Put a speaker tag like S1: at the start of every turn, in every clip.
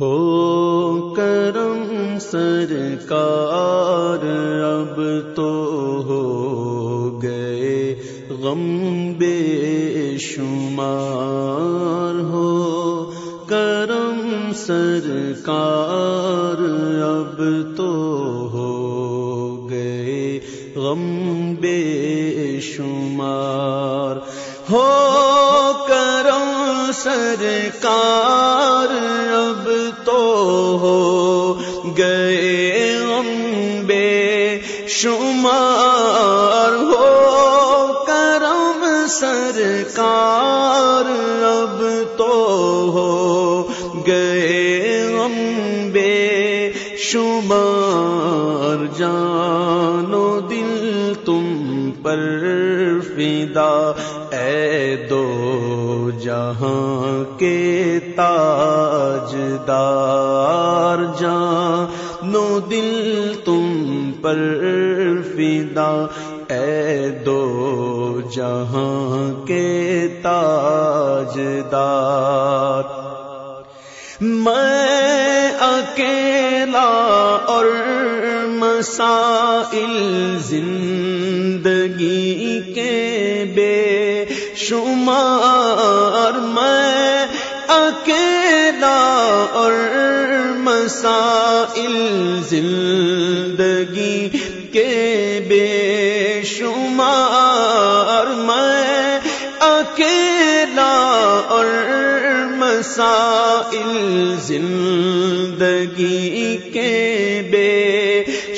S1: ہو کرم سرکار اب تو ہو گئے غم بے شمار۔ ہو کرم سرکار غم بے شمار۔ ہو کرم سرکار، اب تو ہو گئے غم بے شمار۔ ہو کرم سرکار، اب تو ہو گئے غم بے شمار۔ جانو دل تم پر فدا اے دو جہاں کے تاج دار جان نو دل تم پر فدا اے دو جہاں کے تاجدار۔ میں اکیلا اور مسائل زندگی کے بے شمار میں اکیلا اور مسائل زندگی کے بے شمار میں اکیلا اور مسائل زندگی کے بے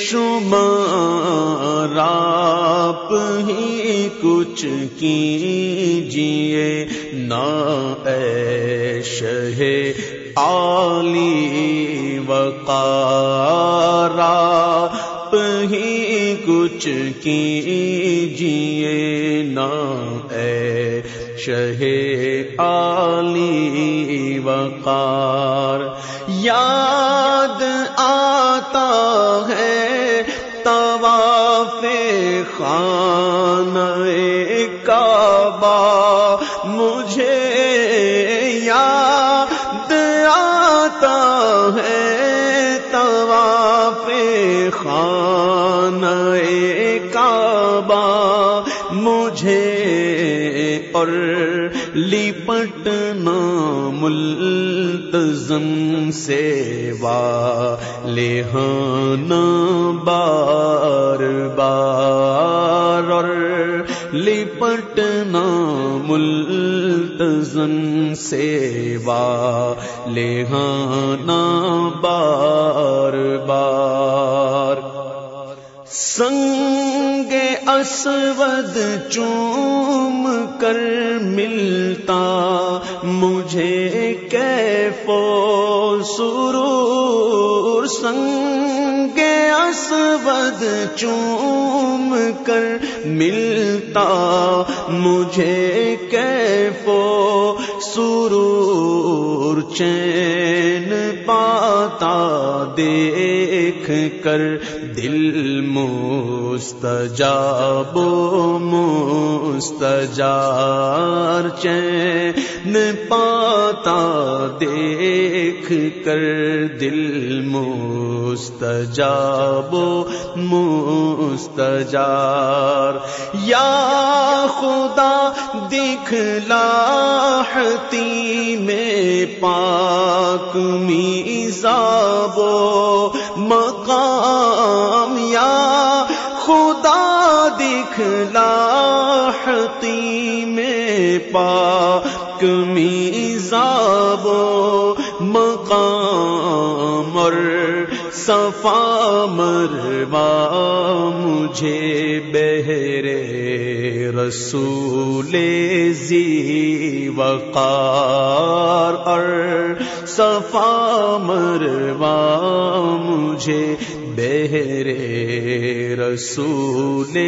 S1: شمار، آپ ہی کچھ کیجیے نہ اے شہ عالی وقار آپ ہی کچھ کیجیے نہ اے شہ عالی وقار یاد آتا خانہ کعبہ مجھے یاد آتا ہے طواف خانہ کعبہ مجھے اور لپٹنا ملتزم سے وا لہانا بار بار، اور لپٹنا ملتزم سے وا لہانا بار بار۔ سنگ اسود چوم کر ملتا، مجھے کیفو سرور سنگ اسود چوم کر ملتا مجھے کیفو سرور چین پاتا دیکھ کر دل مستجاب مستجار چین پاتا دیکھ کر دل مستجاب مستجار یا خدا دکھلاحتی میں پاک میزاب مقام پاک میزاب مقام اور صفا مروا مجھے بہرے رسول زی وقار اور صفا مروا مجھے بہرے رسول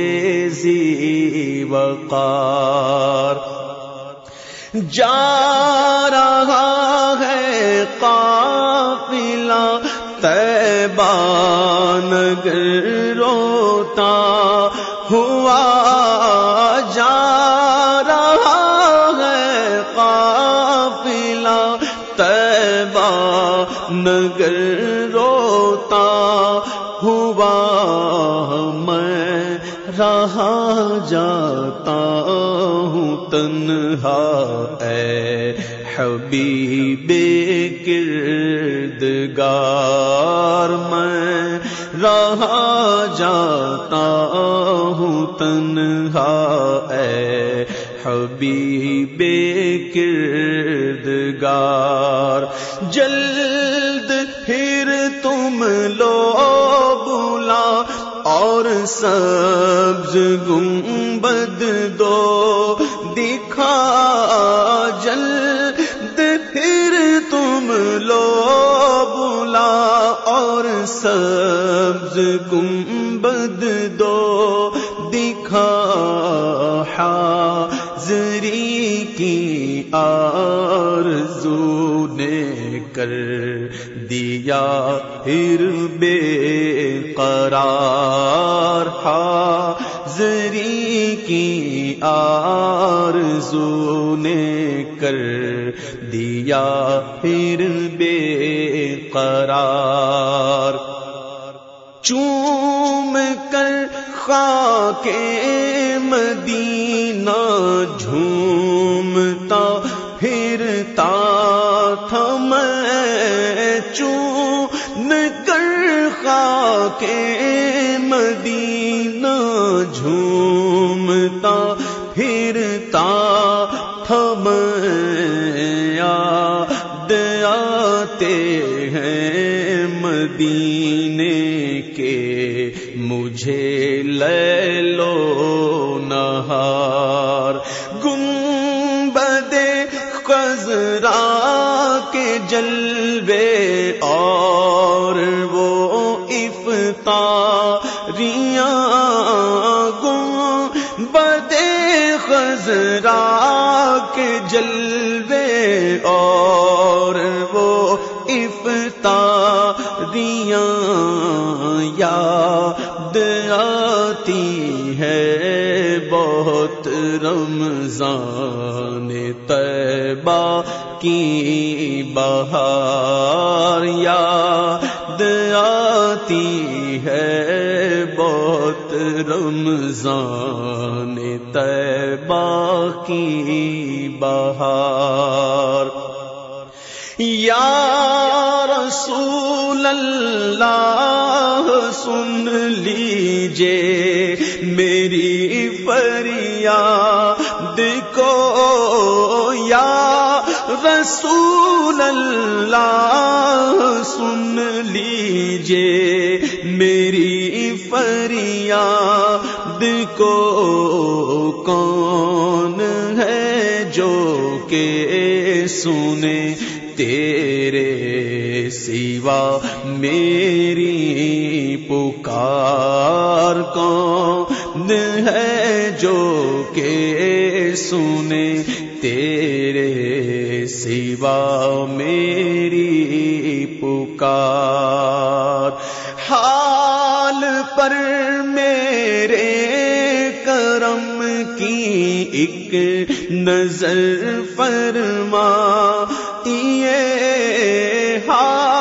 S1: زی وقار جا رہا ہے قافلہ تیبہ نگر روتا ہوا جا رہا ہے قافلہ تیبہ نگر روتا ہوا رہا جاتا ہوں تنہا، اے حبیب کردگار، میں رہا جاتا ہوں تنہا، اے حبیب کردگار۔ جلد سبز گنبد دو دکھا جلد، پھر تم لو بولا اور سبز گنبد دو دکھا حاضری کی آرزو نے کر دیا پھر بے قرار حاضری کی آرزو نے کر دیا پھر بے قرار۔ چوم کر خاک مدینہ جھومتا خاک مدینہ جھومتا، پھرتا تھا میں یاد آتے ہیں مدینے کے، مجھے لے لو نہار۔ گنبد خزرا کے جلوے اور افطاریاں یاد آتی ہے بہت رمضان طیبہ کی بہار یاد آتی ہے بہت رمضان طیبہ کی بہار یا رسول اللہ، سن لیجے میری فریاد کو، یا رسول اللہ، سن لیجے میری فریاد کو۔ کون ہے جو کہ سنے تیرے سوا میری پکار کون ہے جو کہ سنے تیرے سوا میری پکار حال پر میرے کرم کی ایک نظر فرما یہ حال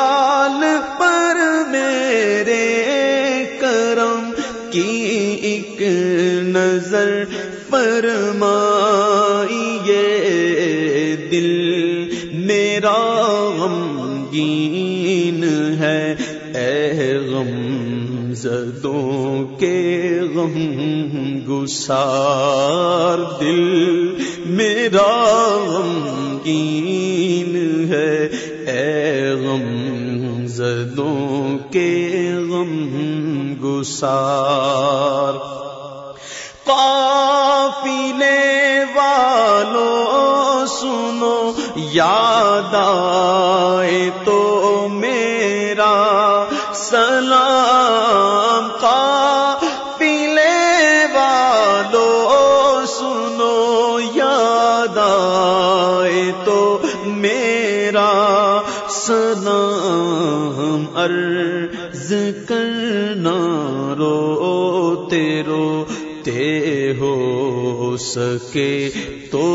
S1: غم زدوں کے غم گسار دل میرا غمگین ہے۔ اے غم زدوں کے غم گسار۔ قافلے والو سنو، یاد آئے تو میرا سلام قافلے والو، سنو، یاد آئے تو میرا سلام عرض کرنا رو تیرو تے ہو سکے تو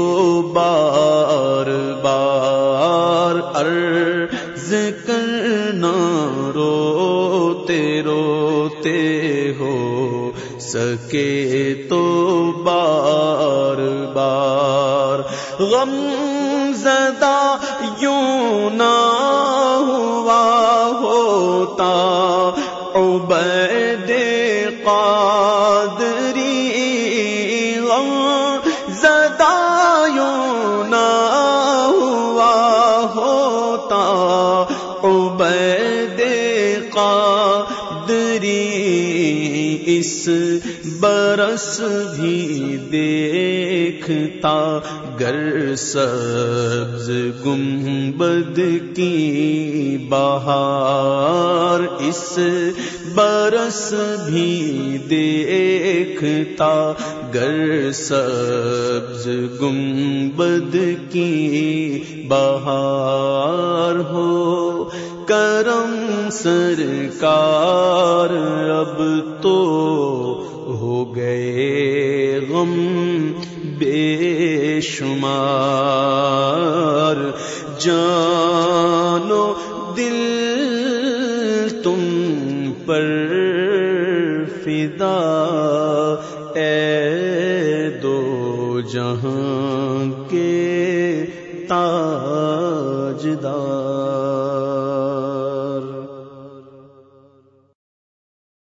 S1: بار بار عرض کرنا۔ روتے ہو سکے تو بار بار۔ غم زدہ یوں نہ ہوا ہوتا۔ عبید قادری غم زدہ یوں نہ ہوا ہوتا۔ عبید قادری اس برس بھی دیکھتا گر سبز گنبد کی بہار اس برس بھی دیکھتا گر سبز گنبد کی بہار ہو کرم سرکار اب تو ہو گئے غم بے شمار۔ جانو دل تم پر فدا، اے دو جہاں